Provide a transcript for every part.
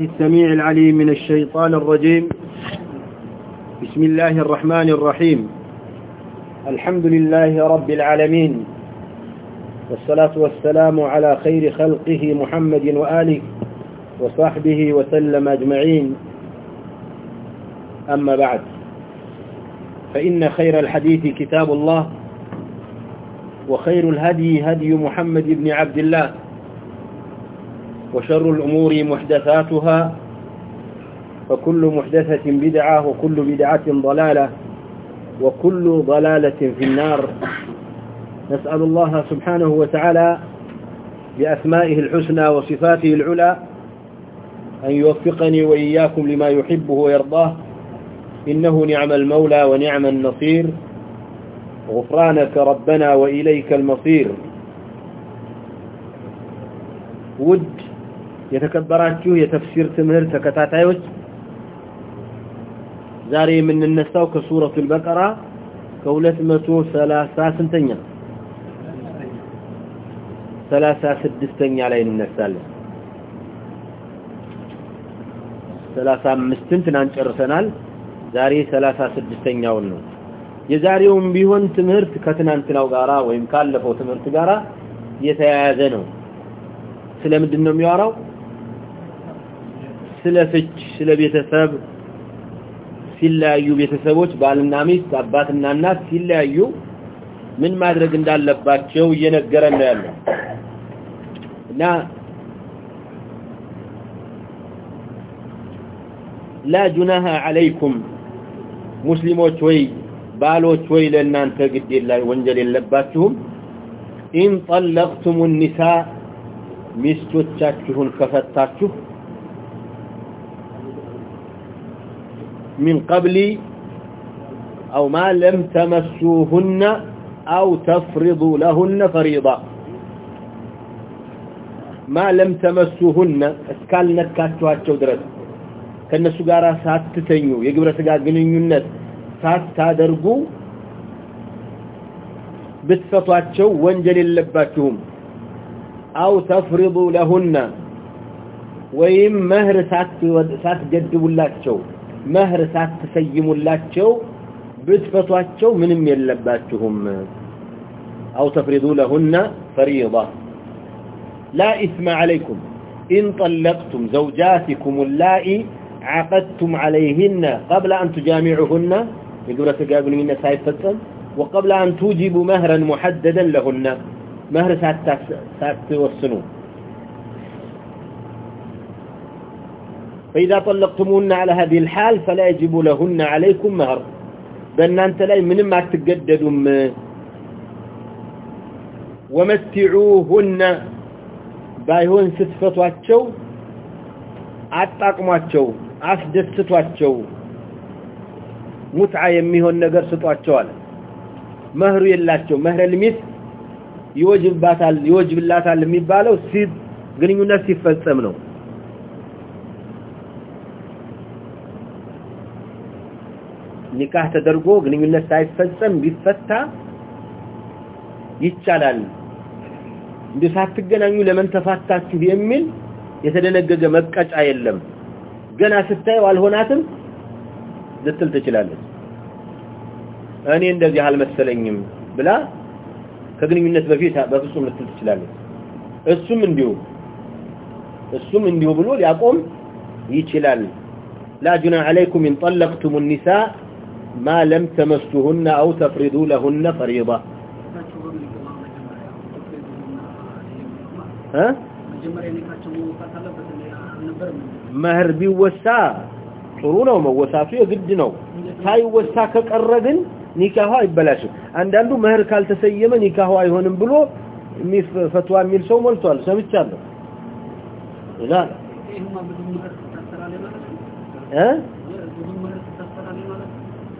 السميع العليم من الشيطان الرجيم. بسم الله الرحمن الرحيم. الحمد لله رب العالمين. والصلاة والسلام على خير خلقه محمد وآله وصحبه وسلم أجمعين. أما بعد، فإن خير الحديث كتاب الله، وخير الهدي هدي محمد بن عبد الله. وشر الأمور محدثاتها، فكل محدثة بدعة وكل بدعة ضلالة وكل ضلالة في النار. نسأل الله سبحانه وتعالى بأسمائه الحسنى وصفاته العلى أن يوفقني وإياكم لما يحبه ويرضاه. إنه نعم المولى ونعم النصير. غفرانك ربنا وإليك المصير. ود የተከበራችሁ የተፍሲር ትምህርት ተከታታዮች ዛሬ የምንነሳው ከሱረቱ አልበቀራ ከ238 ስንተኛ 36ኛ ላይ እንነሳለን 35ን ትናንት ጨርሰናል ዛሬ 36ኛውን ነው የዛሬውም ቢሆን ትምህርት ከትናንትናው ጋራ ወይም ካለፈው ትምህርት ጋራ የተያያዘ ነው ስለምንድን ነው የሚያወራው ስለፍች ስለቤተሰብ ሲለያዩ ቤተሰቦች ባልና ሚስት አባትና እናት ሲለያዩ ምን ማድረግ እንዳለባቸው እየነገረ ነው ያለው። እና لا جناح عليكم مسلموت وي بالوت وي لنانته قد الله ونجل يلباتهم ان طلقتم النساء مستوتاتهم كفتاتهم من قبل أو ما لم تمسوهن أو تفرضوا لهن فريضة ما لم تمسوهن اسكال نكاتواتشو درس ከነሱ ጋር ሳትተኙ የግብረ ስጋ ግንኙነት ሳታደርጉ ብትፈቷቸው ወንጀል የለባችሁም አው ተፍሪዱ ለሁነ ወይም መህር ሳትገድቡላቸው መህር ሳትሰይሙላቸው ብትፈቷቸው ምንም የለባችሁም አው ተፍሪዱ ለሁነ ፈሪዳ لا إثم عليكم إن طلقتم زوجاتكم اللائي عقدتم عليهن قبل أن تجامعهن يقول تقابل من سايف فتن وقبل أن توجبوا مهرا محددا لهن مهر ساتوصنوا فإذا طلقتموهن على هذه الحال فلا يجب لهن عليكم مهر بأن أنت لا من ما تقددوا ومتعوهن بايهون ستفتواتشو አጣቅሟቸው አስደስቷቸው ሙትዓ የሚሆን ነገር ስጧቸው አለ መህሩ የላቸው መህረ ልሚት ይወጅባታል ይወጅብላታል የሚባለው ሲብ ግንኙነት ሲፈጸም ነው ኒካህ ተደርጎ ግንኙነት ሳይፈጸም ቢፈታ ይቻላል እንዴ ሳትገናኙ ለምን ተፋታችሁ የሚል የተደነገገ መቀጫ የለም ገና ስታየው አልሆናትም ልትል ትችላለች እኔ እንደዚህ አልመሰለኝም ብላ ከግንኙነት በፊት በፍጹም ልትል ትችላለች እሱም እንዲሁ እሱም እንዲሁ ብሎ ሊያቆም ይችላል لا جناح عليكم إن طلقتم النساء ما لم تمسوهن أو تفرضوا لهن فريضة ها؟ መህር ቢወሳ ጥሩ ነው መወሳቱ የግድ ነው ሳይወሳ ከቀረ ግን ኒካሁ አይበላሽም አንዳንዱ መህር ካልተሰየመ ኒካሁ አይሆንም ብሎ ፈትዋ የሚል ሰው ሞልቷል ሰምቻለሁ እና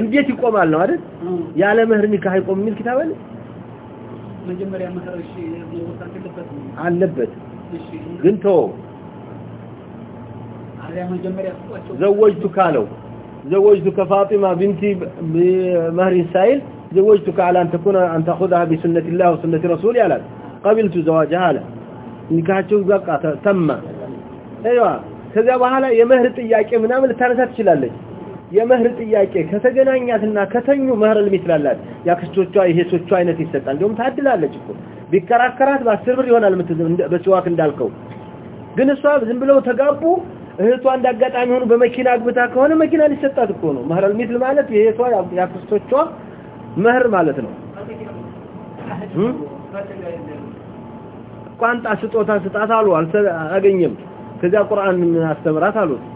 እንዴት ይቆማል ነው አይደል? ያለ መህር ኒካህ አይቆም የሚል ኪታብ አለ? መጀመሪያ መህር እሺ አለበት ግን ተወው። زوجتك له زوجتك فاطمة بنتي بمهر سائل زوجتك على أن تكون أن تأخذها بسنة الله وسنة رسولي على قبلت زواجها له نكاحته بقى تم أيوة ከዚያ በኋላ የመህር ጥያቄ ምናምን ልታነሳ ትችላለች። یہسا گئی نا کھا محرم یہ چائے ستھر چوائے تھاچک بات سرور ڈلکو دنسو لو تھوانہ بے میتھ محرم چوک محرم فضا قرآن رسال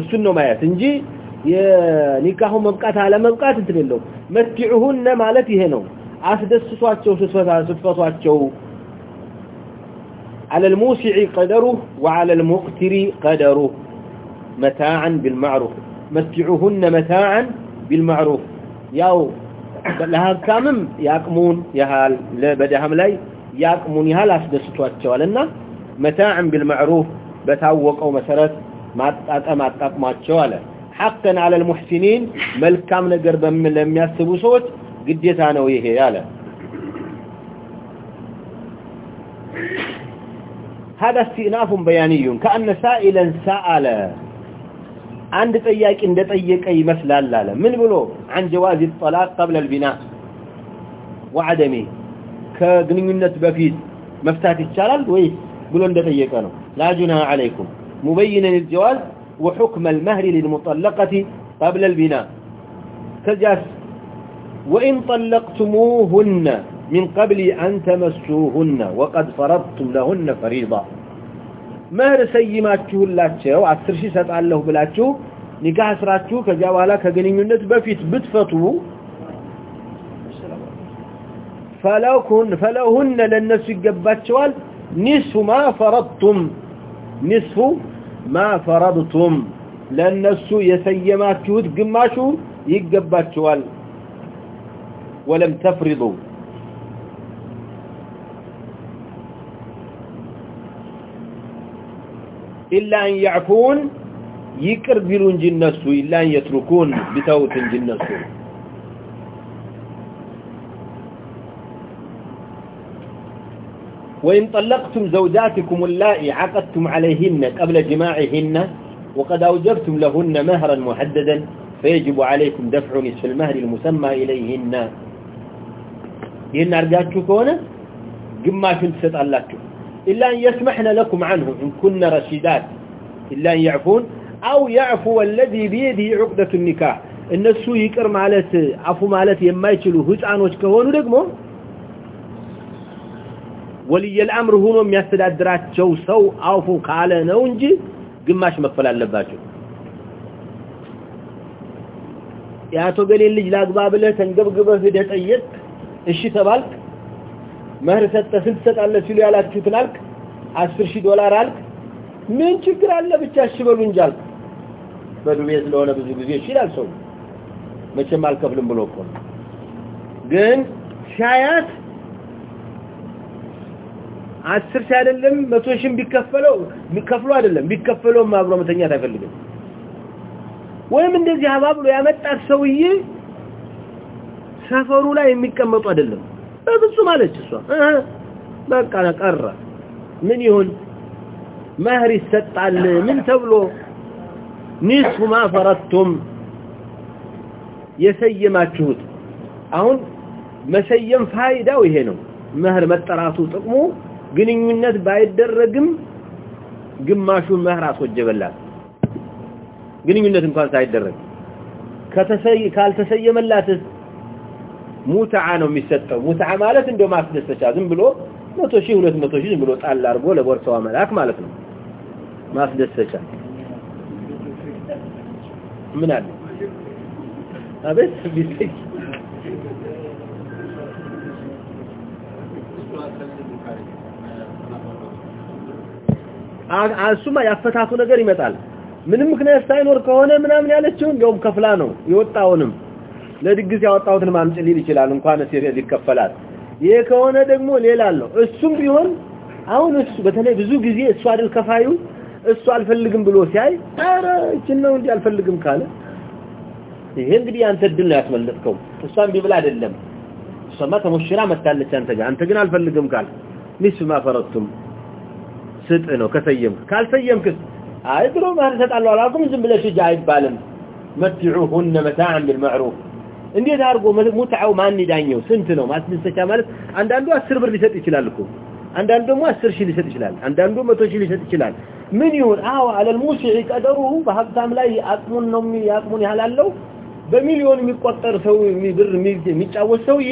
እሱን ነው ማየት እንጂ የኒካሁ መብቃት አለ መብቃት እንትን የለው መትዑሁነ ማለት ይሄ ነው አስደስቷቸው ስትፈቷቸው على الموسع قدره وعلى المقتر قدره متاعا بالمعروف متعوهن متاعا بالمعروف ያው ለሀብታምም ያቅሙን ያህል ለበደሃም ላይ ያቅሙን ያህል አስደስቷቸዋልና መታዕን ቢልማዕሩፍ በታወቀው መሰረት ማጣጠም አጣጥሟቸው አለ ሐቅን አለ ልሙሕሲኒን መልካም ነገር ለሚያስቡ ሰዎች ግዴታ ነው ይሄ አለ هذا استئناف بياني كأن سائلا سأل عند طياق عند طيق يمثلال لاله من بلو عن جواز الطلاق قبل البناء وعدمه كغنينت بفيت مفتات ይቻላል ወይስ ብሎ እንደጠየቀ ነው لا جناح عليكم مبينا الجواز وحكم المهر للمطلقة قبل البناء. كجاس وإن طلقتموهن من قبل أن تمسوهن وقد فرضتم لهن فريضة. مهر سيماتشو اللاتشو عسر شي ستعله بلاتشو، نكاح سراتشو كجاوالا كغنينت بفيت بتفتو فلو كن فلوهن للناس يقباتشوال، نصف ما فرضتم. نصف ما فرضتم. للناس يسيماتشو تقماشو يقباتشوال. ولم تفرضوا. إلا أن يعفون، يكربلون جنسو، إلا أن يتركون بتوت جنسو. وإن طلقتم زوجاتكم اللائي عقدتم عليهن قبل جماعهن وقد أوجبتم لهن مهرا محددا فيجب عليكم دفع نصف المهر المسمى إليهن ይህን አርጋችሁ ከሆነ ግማሹን ትሰጣላችሁ إلا أن يسمحن لكم عنه إن كن رشيدات إلا أن يعفون أو يعفو الذي بيده عقدة النكاح እነሱ ይቅር ማለት አፉ ማለት የማይችሉ ህፃኖች ከሆኑ ደግሞ ወልየ الامر ሆኖ የሚያስተዳድራቸው ሰው አፉ ካለ ነው እንጂ ግማሽ መክፈል አለባቸው ያቶ ገሌ ልጅ ላግባ ብለህ ተንገብግበህ ሄደህ ጠየቅ እሺ ተባልክ መህር ሰጠ ስንት ሰጣለህ ሲሉ ያላችሁትን አልክ 10000 ዶላር አልክ ምን ችግር አለ ብቻ እሺ በሉ እንጂ አልክ በዱቤ ስለሆነ ብዙ ጊዜ እሺ ይላል ሰው መቼም አልከፍልም ብሎ እኮ ግን ሻያት አስር ሺህ አይደለም መቶ ሺህም ቢከፈለው ቢከፍለው አይደለም ቢከፈለውም አብሮ መተኛት አይፈልግም ወይም እንደዚህ አባብሎ ያመጣት ሰውዬ ሰፈሩ ላይ የሚቀመጡ አይደለም በፍጹም አለች እሷ በቃ ቀረ ምን ይሁን መህር ይሰጣል ምን ተብሎ ኒሱ ማ ፈረቱም የሰየማችሁት አሁን መሰየም ፋይዳው ይሄ ነው መህር መጠራቱ ጥቅሙ ግንኙነት ባይደረግም ግማሹ መህር አስወጀበላት ግንኙነት እንኳን ሳይደረግ ካልተሰየመላትስ ሙታዓ ነው የሚሰጠው ሙታዓ ማለት እንደው ማስደሰቻ ዝም ብሎ 100 ሺህ 200 ሺህ ዝም ብሎ ጣል አርጎ ለቦርሳዋ መልአክ ማለት ነው ማስደሰቻ ምን አለ አቤት ቢስክ እሱማ ያፈታቱ ነገር ይመጣል ምንም ምክንያት ሳይኖር ከሆነ ምናምን ያለችው ቢሆን ከፍላ ነው ይወጣውንም ለድግስ ያወጣውትን ማምጭ ሊል ይችላል እንኳን ሲሄድ ሊከፈላል ይሄ ከሆነ ደግሞ ሌላ አለው እሱም ቢሆን አሁን እሱ በተለይ ብዙ ጊዜ እሱ አይደል ከፋዩ እሱ አልፈልግም ብሎ ሲያይ አረ እቺን ነው እንጂ አልፈልግም ካለ ይሄ እንግዲህ አንተ ድል ነው ያስመለጥከው እሷም ቢብል አይደለም እሷማ ተሞሽራ መታለች አንተ ጋር አንተ ግን አልፈልግም ካለ ሚስ ማፈረቱም ስጥ ነው ከሰየምክ ካልሰየምክስ አይ ድሮ ማህር እሰጣለሁ አላልኩም ዝም ብለሽ ሂጂ አይባልም መትዑሁን መታዕን ቢልመዕሩፍ እንዴት አድርጎ ሙትዓው ማን ይዳኘው ስንት ነው ማስደሰቻ ማለት አንዳንዱ 10 ብር ሊሰጥ ይችላል እኮ አንዳንዱ ደግሞ 10 ሺህ ሊሰጥ ይችላል አንዳንዱ 100 ሺህ ሊሰጥ ይችላል ምን ይሁን አው አለል ሙሲዒ ቀደሩ በሀብታም ላይ አቅሙን ነው ያቅሙን ያላለው በሚሊዮን የሚቆጠር ሰው ብር የሚጫወት ሰውዬ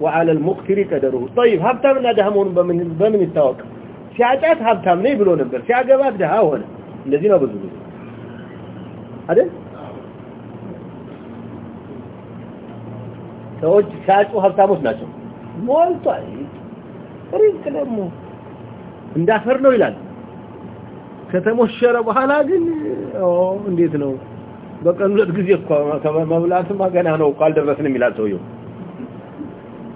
وعلى المقتر قدره طيب ሀብታምና ደሃ መሆኑን በምን በምን ይታወቅ ሲያጫት ሀብታም ነኝ ብሎ ነበር ሲያገባት ደሃ ሆነ እንደዚህ ነው ብዙ ጊዜ አይደል ሰዎች ሲያጩ ሀብታሞች ናቸው ሞልቷል ሪዝቅ ደግሞ እንዳፈር ነው ይላል ከተሞሸረ በኋላ ግን እንዴት ነው በቀን ሁለት ጊዜ እኮ መብላትም ገና ነው እኮ አልደረስንም ይላል ሰውየው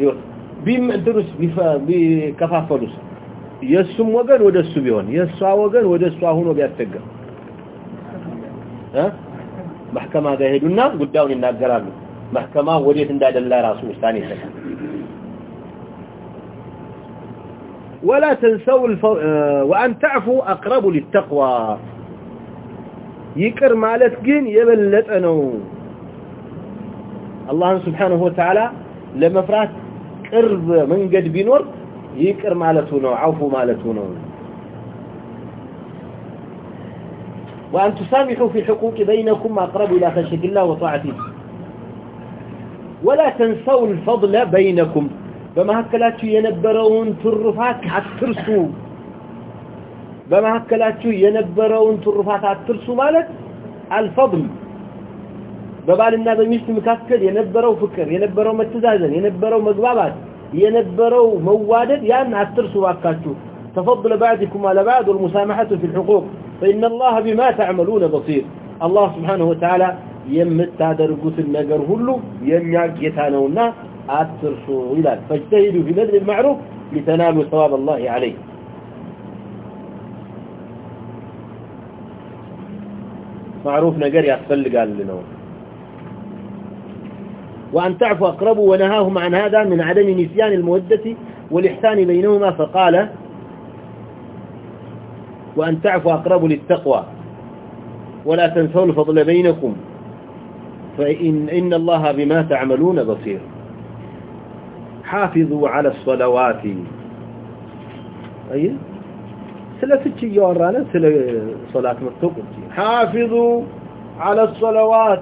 ይወጥ ቢም ድሩስ ቢከፋፈሉስ የሱም ወገን ወደሱ ቢሆን የሷ ወገን ወደሱ ሆኖ ቢያስቸግር እ ማህከማ ጋር ሄዱና ጉዳዩን ይናገራሉ ማህከማ ወዴት እንዳደላ ራሱ ውሳኔ ይሰጣል ولا تنسوا الف... وان تعفوا اقرب للتقوى ይቅር ማለት ግን የበለጠ ነው አላህን ስብሓንሁ ወተዓላ لمفرات قرب من قد بنور يكر مالتونه وعوفوا مالتونه وأن تسامحوا في حقوق بينكم أقرب إلى خشك الله وطاعته. ولا تنسوا الفضل بينكم. بما هكا لا تنبرون ترفاك على الترسو بما هكا لا ترفاك على الترسو الفضل በባልና በሚስት መካከል የነበረው ፍቅር የነበረው መተዛዘን የነበረው መግባባት የነበረው መዋደድ ያን አትርሱ ባካችሁ تفضل بعضكم على بعض والمسامحة في الحقوق فإن الله بما تعملون بصير الله سبحانه وتعالى يمتادرقوت النجر هلو يمياك يتانونا أترسوا إلى فاجتهدوا في بذل المعروف لتنالوا ثواب الله عليه معروف نجر يخفل قال لنا وأن تعفو أقرب ونهاهم عن هذا من عدم نسيان المودة والإحسان بينهما فقال وأن تعفو أقرب للتقوى ولا تنسوا الفضل بينكم فإن، إن الله بما تعملون بصير حافظوا على الصلوات أي سلفتشي يورانا سلفتشي صلاة مرتقل حافظوا على الصلوات.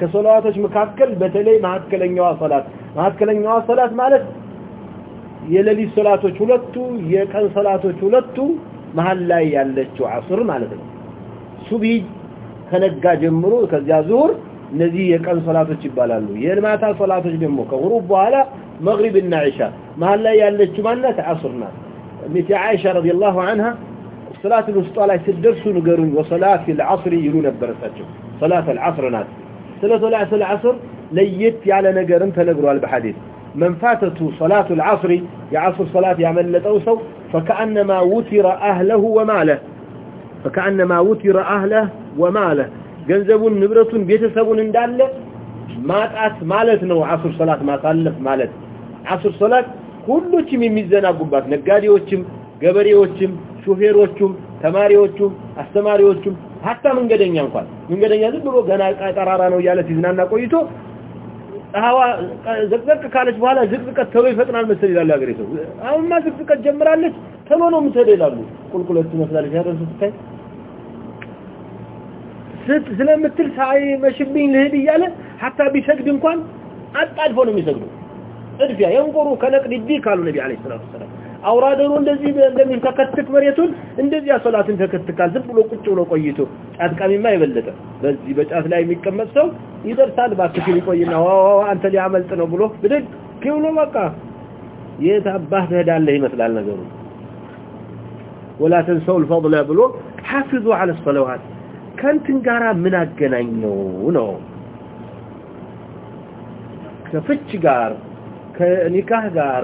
ከሶላዋቶች መካከል በተለይ ማከለኛዋ ሶላት ማከለኛዋ ሶላት ማለት የሌሊት ሶላቶች ሁለቱ የቀን ሶላቶች ሁለቱ መሃል ላይ ያለችው አስር ማለት ነው ሱብሂ ከነጋ ጀምሮ ከዚያ ዙር እነዚህ የቀን ሶላቶች ይባላሉ የልማታ ሶላቶች ደግሞ ከሁሩብ በኋላ መግሪብ እና ዒሻ መሃል ላይ ያለችው ማነት አስር ናት ሚቲ ዓይሻ ረዲየላሁ ዐንሃ ሶላት ውስጧ ላይ ስትደርሱ ንገሩኝ ወሶላት ልዐስር ይሉ ነበረ እሳቸው ሶላት ልዐስር ናት ስለ صلاه العصر ለየት ያለ ነገርም ተነግሯል በሐዲስ من فاتته صلاة العصر يعصر صلاة يعمل لتوسو فكأنما وتر أهله وماله فكأنما وتر أهله وماله جنزبون نبرتون بيتسبون اندال ما تأت مالت نو عصر صلاة ما تألف مالت عصر صلاة كله چم يميزنا قبات نقادي وچم قبري hatta mengedenya enkwan mengedenya zibro gana qatarara no yale tiznanna qoyito hawa zikzik kalech bwala zikzik tolo ifetnal mesel ilal agere so awun ma zikzik jemralech tolo no mesel ilalu qulqulatu mesel ilal ስለምትል ምትል ሳይ መሽብኝ ለህድ ይያለ hatta ቢሰግድ እንኳን አጣድፎ ነው የሚሰግደው እድፊያ የንቆሩ ከነቅድ ዲ ካሉ ነብይ አለይሂ ሰላቱ ሰላም አውራደሩ እንደዚህ እንደሚተከትክ መሬቱን እንደዚህ ሶላትን ተከትካል ዝም ብሎ ቁጭ ብሎ ቆይቶ ጫት ቃሚማ የበለጠ በዚህ በጫት ላይ የሚቀመጥ ሰው ይደርሳል ባክሽ ሊቆይና ዋዋ አንተ ሊያመልጥ ነው ብሎ ብድግ ብሎ በቃ የት አባህ ትሄዳለህ ይመስላል ነገሩ ولا تنسوا الفضل ብሎ حافظوا على الصلوات ከንትን ጋራ ምን አገናኘው ነው ከፍች ጋር ከኒካህ ጋር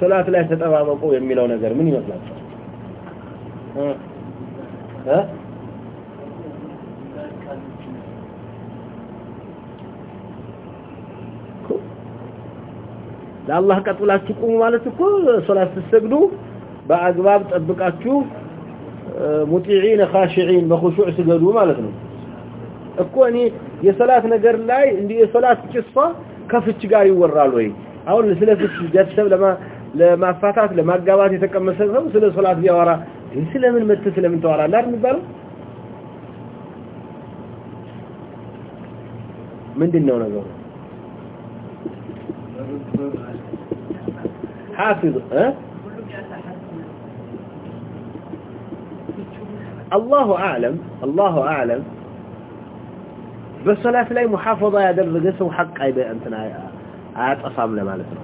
ሰላት ላይ ተጠባበቁ የሚለው ነገር ምን ይመስላችኋል? ለአላህ ቀጥላችሁ ቁሙ ማለት እኮ ሶላት ስትሰግዱ በአግባብ ጠብቃችሁ ሙጢዒን ኻሽዒን በኹሹዕ ስገዱ ማለት ነው እኮ እኔ የሶላት ነገር ላይ እንዲህ የሶላት ጭስፋ ከፍች ጋር ይወራል ወይ አሁን ስለ ፍች ቤተሰብ ለማ ለማፋታት ለማጋባት የተቀመሰ ሰው ስለ ሶላት ቢያወራ ስለምን መት ስለምን ተዋራለህ አይደል የሚባለው ምንድነው ነገሩ حافظ ها الله اعلم الله اعلم በሶላት ላይ ሙሐፈዛ ያደረገ ሰው ሐቅ አይበ እንትና አያጠፋም ለማለት ነው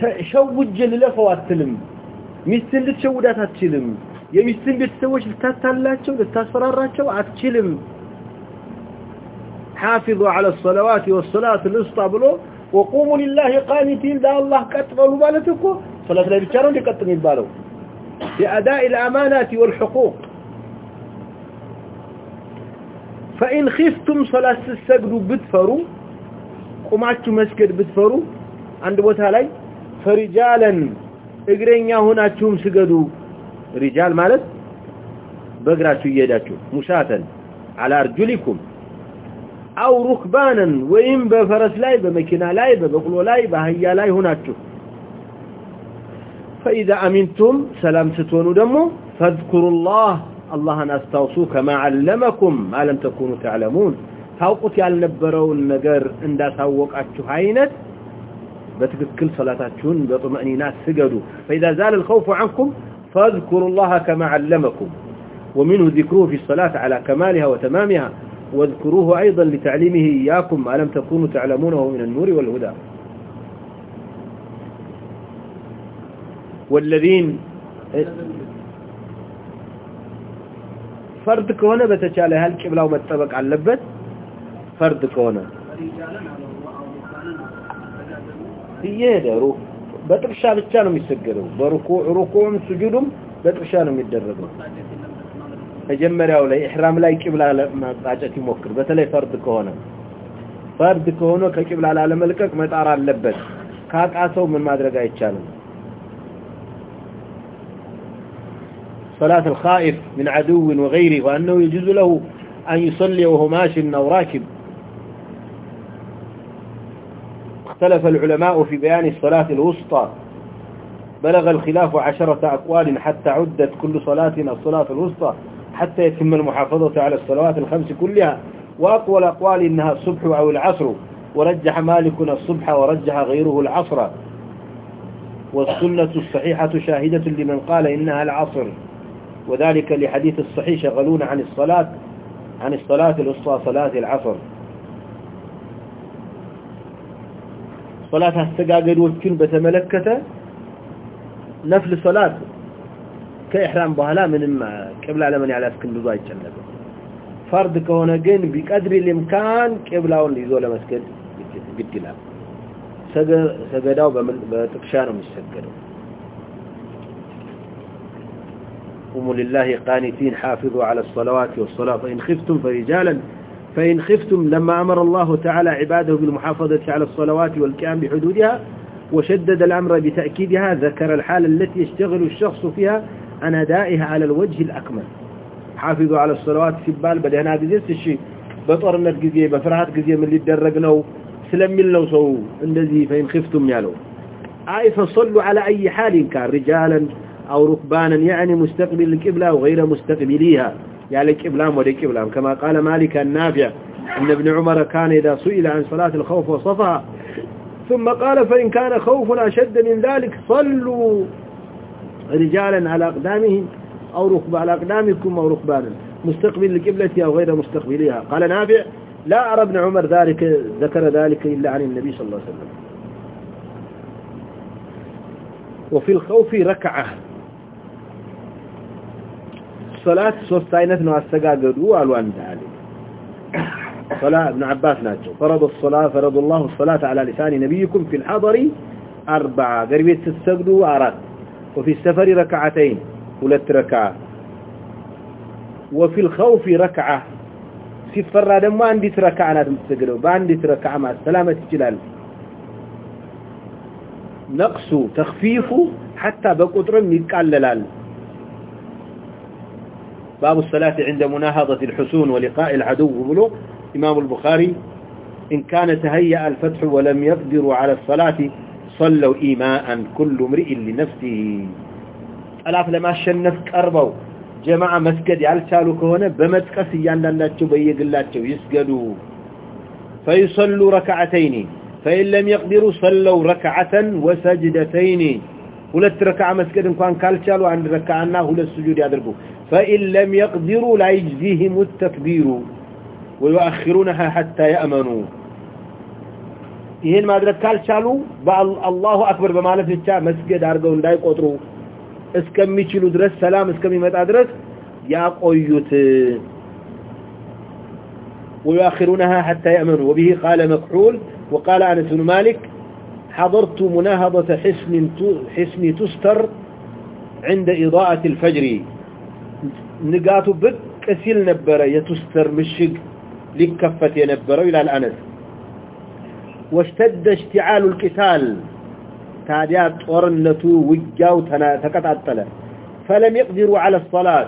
ተሸውጅ ልለፈው አትልም ሚስትን ልትሸውዳት አትችልም የሚስትን ቤተሰቦች ልታታላቸው ልታስፈራራቸው አትችልም حافظوا على الصلوات والصلاة الوسطى ብሎ وقوموا لله قانتين لا الله كتبوا بالتكم صلاة لا بيتشارون يقطم يبالو بأداء الأمانات والحقوق فإن خفتم صلاة السجد بتفروا قمعتوا مسجد بتفروا عند بوتها لي فرجالا اقرين هنا تشوم سجدوا رجال مالت بقراتوا يداتوا مشاتا على أرجلكم أو ركبانا وإن بفرس لاي بمكنا لاي ببقلو لاي بهيا لاي هنا تشوف فإذا أمنتم سلام ستونوا دمو فاذكروا الله الله أن أستوصوا كما علمكم ما لم تكونوا تعلمون ታውቁት ያልነበረውን ነገር እንዳሳወቃችሁ አይነት بتككل صلاتاتكم بطمأنينة سجدوا فإذا زال الخوف عنكم فاذكروا الله كما علمكم ومنه ذكره في الصلاة على كمالها وتمامها واذكروه أيضا لتعليمه إياكم ما لم تكونوا تعلمونه من النور والهدى والذين فرد كونه بتشاله هل قبلة وما تطبق على اللبت فرد كونه ይሄደሩ በጥቅሻ ብቻ ነው የሚሰገደው በሩኩዕ ሩኩዕም ስጁድም በጥቅሻ ነው የሚደረገው መጀመሪያው ላይ ኢህራም ላይ ቂብላ ለማጣጨት ይሞክር በተለይ ፈርድ ከሆነ ፈርድ ከሆነ ከቂብላ ላለመልቀቅ መጣር አለበት ካቃተው ምን ማድረግ አይቻልም صلاة الخائف من عدو وغيره وأنه يجوز له أن يصلي وهو ماشٍ أو راكب اختلف العلماء في بيان الصلاة الوسطى. بلغ الخلاف عشرة أقوال حتى عدت كل صلاة الصلاة الوسطى حتى يتم المحافظة على الصلوات الخمس كلها. وأقوى الأقوال إنها الصبح أو العصر، ورجح مالكنا الصبح ورجح غيره العصر. والسنة الصحيحة شاهدة لمن قال إنها العصر. وذلك لحديث الصحيح شغلون عن الصلاة عن الصلاة الوسطى صلاة العصر. صلاة استقاقل وكين بتملكة نفل صلاة كإحرام بها لا من إما كبلا على من يعلاس كن بضايت جنب فرد كهونا بقدر الامكان كبلا على اللي يزول مسكد بالدلاء سقداو بتقشانه مش سقداو لله قانتين، حافظوا على الصلوات والصلاة، فإن خفتم فرجالا فإن خفتم لما أمر الله تعالى عباده بالمحافظة على الصلوات والقيام بحدودها وشدد الأمر بتأكيدها، ذكر الحالة التي يشتغل الشخص فيها عن أدائها على الوجه الأكمل. حافظوا على الصلوات في البال بدهنا بذيس الشيء. بطرنا الجزية بفرحات جزية من اللي درقناه سلم الله سو. الذي فإن خفتم يالو أي فصلوا على أي حال كان، رجالا أو ركبانا، يعني مستقبل القبلة وغير مستقبليها. يعني القبلة ودي قبلة كما قال مالك النافع أن ابن عمر كان إذا سئل عن صلاة الخوف وصفها، ثم قال فإن كان خوف أشد من ذلك صلوا رجالا على أقدامهم أو ركب على أقدامكم أو ركبانا مستقبل القبلة أو غير مستقبليها قال نافع لا أرى ابن عمر ذلك، ذكر ذلك إلا عن النبي صلى الله عليه وسلم. وفي الخوف ركعة. صلاة ሶስት አይነት ነው አስተጋገዱ አሉ አንድ አለ صلاة ابن عباس ناتشو فرض الصلاة فرض الله الصلاة على لسان نبيكم في الحضر أربعة قربية تستقدوا أراد وفي السفر ركعتين ولت ركعة وفي الخوف ركعة سفر دمو عندي ركعة نات مستقدوا بعندي ركعة مع السلامة جلال نقص تخفيف حتى بقطر يقللال باب الصلاة عند مناهضة الحسون ولقاء العدو بلو إمام البخاري، إن كان تهيأ الفتح ولم يقدروا على الصلاة، صلوا إيماء كل امرئ لنفسه. ألاف لما الشنف قربوا جماعة مسجد يالشالوا كهنا بمتقس يانداناتشو بيقلاتشو يسجدوا فيصلوا ركعتين. فإن لم يقدروا صلوا ركعة وسجدتين. ሁለት ረካዓ መስገድ እንኳን ካልቻሉ አንድ ረካዓና ሁለት ስጁድ ያድርጉ فإن لم يقدروا لا يجزيهم التكبير ويؤخرونها حتى يأمنوا ይሄን ማድረግ ካልቻሉ በአላሁ አክበር በማለት ብቻ መስገድ አድርገው እንዳይቆጥሩ እስከሚችሉ ድረስ ሰላም እስከሚመጣ ድረስ ያቆዩት ويؤخرونها حتى يأمنوا وبه قال مكحول وقال أنس بن مالك حضرت مناهضة حسن, حسن تستر عند إضاءة الفجر. نقات بك كسيل نبرة يتستر مشق لكفت ينبرة إلى الأنس. واشتد اشتعال القتال. تعديات ورنته وجاو تقطعتله فلم يقدروا على الصلاة.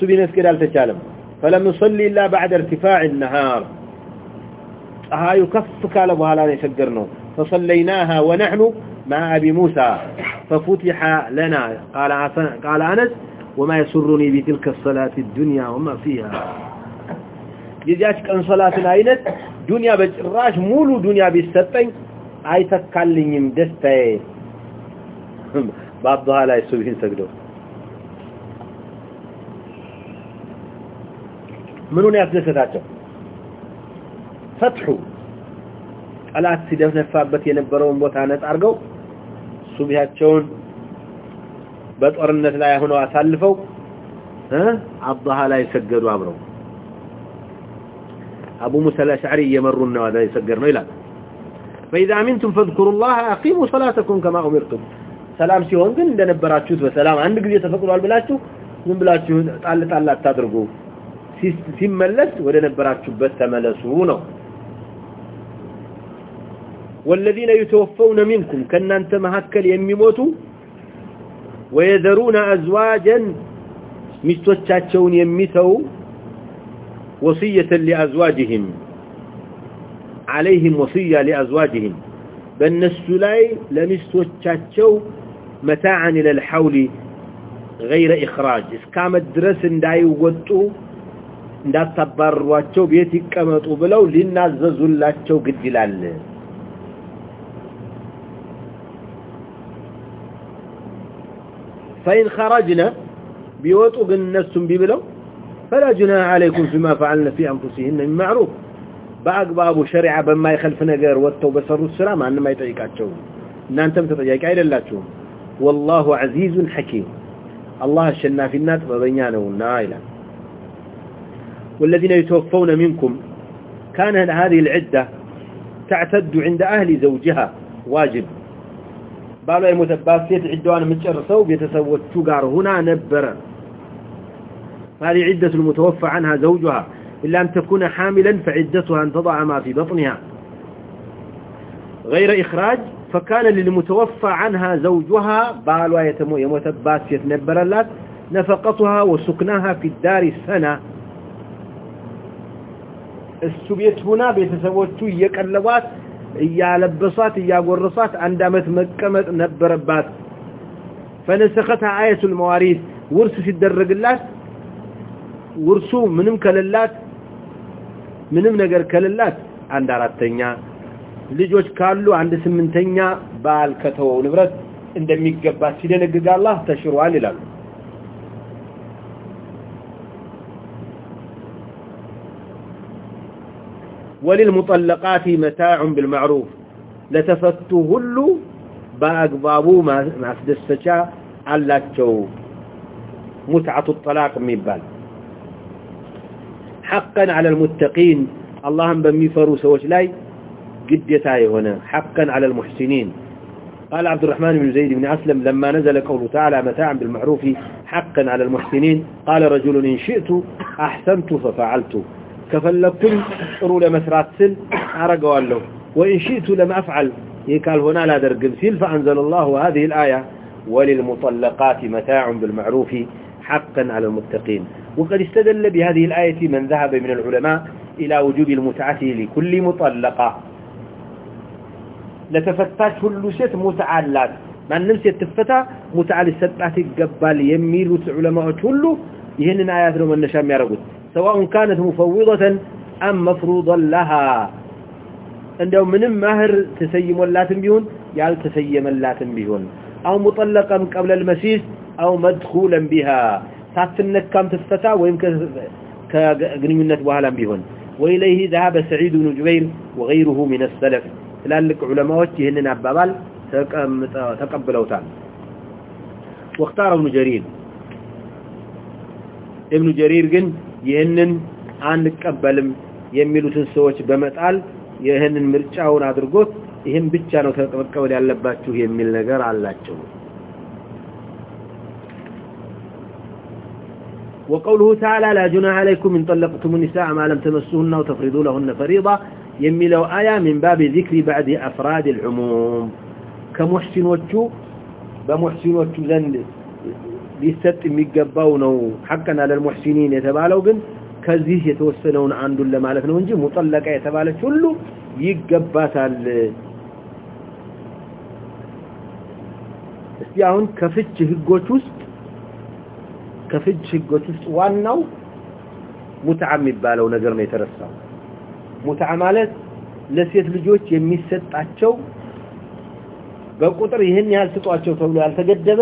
سبينس كده التجالم فلم نصلي إلا بعد ارتفاع النهار. هاي كفك على بهالا يسجرنا فصليناها ونحن مع أبي موسى ففتح لنا. قال, قال أنس وما يسرني بتلك الصلاة الدنيا وما فيها. يجاك أن صلاة العينة دنيا بجراش مولو دنيا بيستطين عيتك كالين دستي بعضها لا يسوبين سجدوا منون يسجدوا فتحوا. ጠላት ሲደፍነፋበት የነበረውን ቦታ ነጻ አድርገው ሱብሂያቸውን በጦርነት ላይ ሆነው አሳልፈው አብዱሃ ላይ ሰገዱ አብረው አቡ ሙሳ አልአሽዓሪ እየመሩን ነው የሰገድ ነው ይላል فإذا أمنتم فاذكروا الله أقيموا صلاتكم كما أمرتم سلام سيهون كن عند نبراتشوت بسلام عندك زي تفكروا البلاتشو من بلاتشو تعال تعال تدرقوا سيملس ولا نبراتشوت تملسونه والذين يتوفون منكم كنا أنت مهكل يميموتوا ويذرون أزواجا مستوشاتشون يميتوا وصية لأزواجهم، عليهم وصية لأزواجهم. بالنسو لاي لمستوشاتشو متاعا إلى الحول غير إخراج. إسكام الدرس انداي وطو اندات تبرواتشو بيتي كمتو بلو لناززو اللاتشو قد لال فإن خرجنا بيوتوا قنستم ببلو فلا جناء عليكم فيما فعلنا في أنفسهن من معروف. بأقباب شرع بما يخلفنا غير واتوا بسروا السلام عن ما يتعيكاتشون إن أنتم تتعيك عيلا لا تشوه والله عزيز حكيم. الله الشنا في النات وبينانا والنائلة والذين يتوفون منكم كان هذه العدة تعتد عند أهل زوجها. واجب. ባሏ የሞተባት ሴት ዒዳዋን የምትጨርሰው ቤተሰቦቹ ጋር ሁና ነበረ هذه عدة المتوفى عنها زوجها إلا أن تكون حاملا فعدتها أن تضع ما في بطنها غير إخراج فكان للمتوفى عنها زوجها بالوا يموتبات يتنبر اللات نفقتها وسكنها في الدار السنة السبيت هنا بيتسوتو يقلبات እያለበሷት እያጎረሷት አንድ አመት መቀመጥ ነበረባት فنسختها آية المواريث ውርስ ሲደረግላት ውርሱ ምንም ከለላት ምንም ነገር ከለላት አንድ አራተኛ ልጆች ካሉ አንድ ስምንተኛ ባል ከተወው ንብረት እንደሚገባ ሲደነግግ አላህ ተሽሯል ይላሉ وللمطلقات متاع بالمعروف. لتفتو هلو بأقبابو ما أسدستشا علاكو متعة الطلاق ميبال. حقا على المتقين. اللهم بميفروا سوش لاي. قد يتاي هنا. حقا على المحسنين. قال عبد الرحمن بن زيد بن أسلم لما نزل قوله تعالى متاعا بالمعروف حقا على المحسنين. قال رجل إن شئت أحسنت ففعلت. كفلكم قروا لمسرات سل أرقوا له وإن شئت لم أفعل يقال هنا لا درقم سل فأنزل الله هذه الآية وللمطلقات متاع بالمعروف حقا على المتقين وقد استدل بهذه الآية من ذهب من العلماء إلى وجوب المتعة لكل مطلقة لتفتاش كل ست متعلات ما نمسي التفتى متعال السبعة قبال يميل علماء كله يهنن آيات لهم النشام يرغد سواء كانت مفوضة أم مفروضا لها. عندهم من مهر تسيم اللاتم بيهن يال تسيم اللاتم بيهن أو مطلقا قبل المسيس أو مدخولا بها. ساتنكام تفتى ويم كغنيمنت بوهلا بيهن وإليه ذهب سعيد بن جبير وغيره من السلف. تلالك علماء يهنن أبابال تقبلوا تعالى واختار ابن جرير. ابن جرير ግን ይህንን አንቀበልም የሚሉትን ሰዎች በመጣል ይህንን ምርጫውን አድርጎት ይህን ብቻ ነው ተቀበል ያለባችሁ የሚል ነገር አላቸው وقوله تعالى لا جناح عليكم إن طلقتم النساء ما لم تمسوهن أو تفرضوا لهن فريضة يميلوا آية من باب ذكر بعد أفراد العموم كمحسن وجو بمحسن وجو ذنب ሊሰጥ የሚገባው ነው ሐቀን አለ المحسنين የተባለው ግን ከዚህ የተወሰነውን አንዱን ለማለት ነው እንጂ ሙጠለቃ የተባለች ሁሉ ይገባታል እስቲ አሁን ከፍች ህጎች ውስጥ ከፍች ህጎች ውስጥ ዋናው ሙትዓ የሚባለው ነገር ነው የተረሳው ሙትዓ ማለት ለሴት ልጆች የሚሰጣቸው በቁጥር ይህን ያህል ስጧቸው ተብሎ ያልተገደበ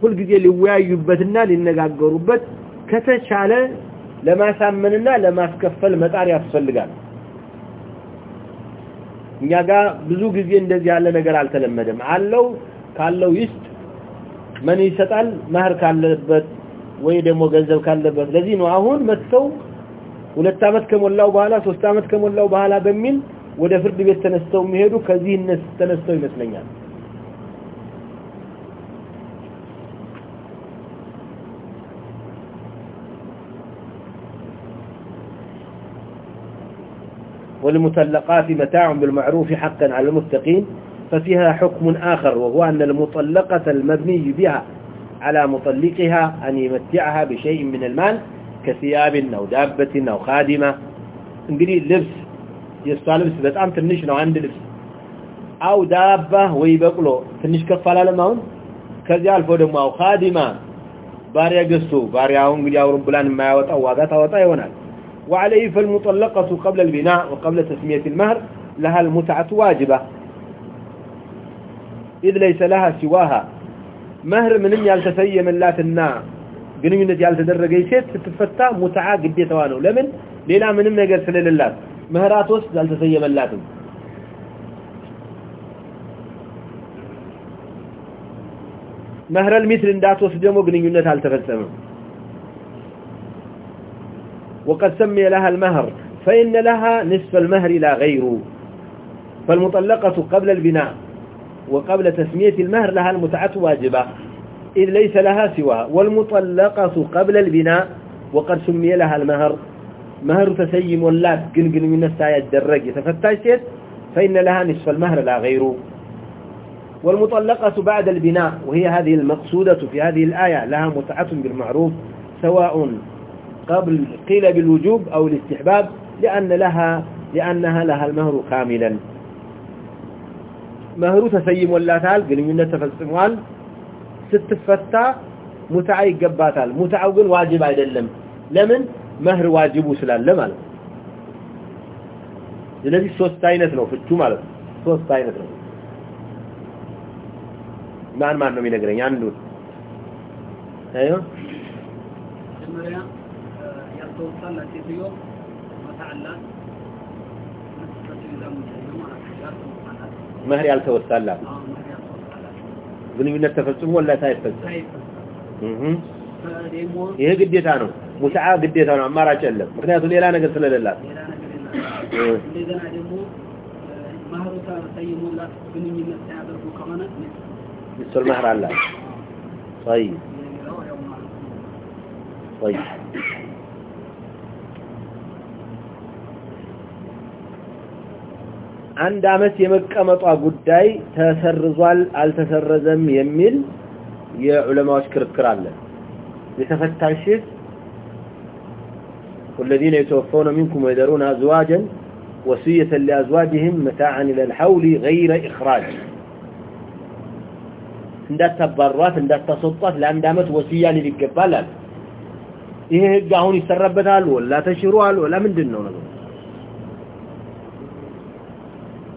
ሁሉ ግዜ ሊወያዩበትና ሊነጋገሩበት ከተቻለ ለማሳመንና ለማስከፈል መጣር ያስፈልጋል እኛ ጋር ብዙ ግዜ እንደዚህ ያለ ነገር አልተለመደም አለው ካለው ይስጥ ማን ይሰጣል ማህር ካለበት ወይ ደግሞ ገንዘብ ካለበት ለዚህ ነው አሁን መተው ሁለት አመት ከሞላው በኋላ ሶስት አመት ከሞላው በኋላ በሚል ወደ ፍርድ ቤት ተነስተው የሚሄዱ ከዚህ ተነስተው ይመስለኛል። والمطلقات متاع بالمعروف حقا على المتقين، ففيها حكم آخر، وهو أن المطلقة المبني بها على مطلقها أن يمتعها بشيء من المال، كثياب أو دابة أو خادمة. انقري لبس، يسوى لبس بتعام تنش نوع عند لبس. أو دابة ويبقلو تنش كفالة لماون كذي ألفو دمو أو خادمة. باريا قصو، باريا انقري أو ربلان ما يوطا واغاتا وطا يونال. وعليه فالمطلقة قبل البناء وقبل تسمية المهر لها المتعة واجبة إذ ليس لها سواها مهر من يالتسيم اللاتنا ግንኙነት ያልተደረገ ሴት ስትፈታ ሙትዓ ግዴታዋ ነው ለምን ሌላ ምንም ነገር ስለሌላት ምህራት ውስጥ ያልተሰየመላትም مهر المثل እንዳትወስድ ደግሞ ግንኙነት አልተፈጸመም وقد سمي لها المهر، فإن لها نصف المهر لا غير. فالمطلقة قبل البناء وقبل تسمية المهر لها المتعة واجبة، إذ ليس لها سوى. والمطلقة قبل البناء وقد سمي لها المهر. مهر تسيم واللات قنقن من الساية الدرق. يتفتاشت فإن لها نصف المهر لا غير. والمطلقة بعد البناء، وهي هذه المقصودة في هذه الآية، لها متعة بالمعروف، سواء قبل قيل بالوجوب أو الاستحباب لأن لها لأنها لها المهر كاملا مهر تسيم واللاتال قل من التفسموال ستفتا متع يقباتال متع قل واجب አይደለም ለምን መህር ዋጅቡ ስላለ ማለት ስለዚህ ሶስት አይነት ነው ፍቹ ማለት ሶስት አይነት ነው ማን ማን ነው የሚነግረኝ አንዱ አዮ መጀመሪያ ያልተወጣላት ሴትዮ መታዓላት መህር ያልተወጣላት ግንኙነት ተፈጽሞ ወላ ሳይፈጸም ይሄ ግዴታ ነው ሙትዓ ግዴታ ነው አማራጭ የለም ምክንያቱም ሌላ ነገር ስለሌላት እንደገና ደግሞ ማህሩ ተሰይሞላት ግንኙነት ሳያደርጉ ከሆነ ምስል መህር አላት طيب طيب አንድ አመት የመቀመጧ ጉዳይ ተሰርዟል አልተሰረዘም የሚል የዑለማዎች ክርክር አለ የተፈታሽ ሴት والذين يتوفون منكم ويذرون أزواجا وصية لأزواجهم متاعا إلى الحول غير إخراج እንዳታባሯት እንዳታስወጧት ለአንድ አመት ወሲያ ሊል ይገባል ይሄ ህግ አሁን ይሰራበታል ወላ ተሽሯል ወላ ምንድን ነው ነገሩ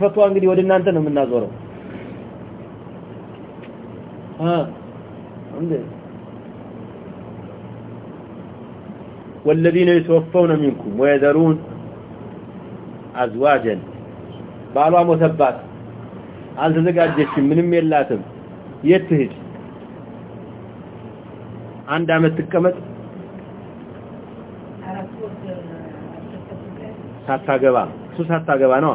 فتوى انقدي ودنا انتنا من نازوره ها عندي والذين يتوفون منكم ويذرون أزواجا بعضها مثبات አንተ ዘጋጀች ምንም የላትም የትሄድ አንድ አመት ትቀመጥ ሳታገባ እሱ ሳታገባ ነው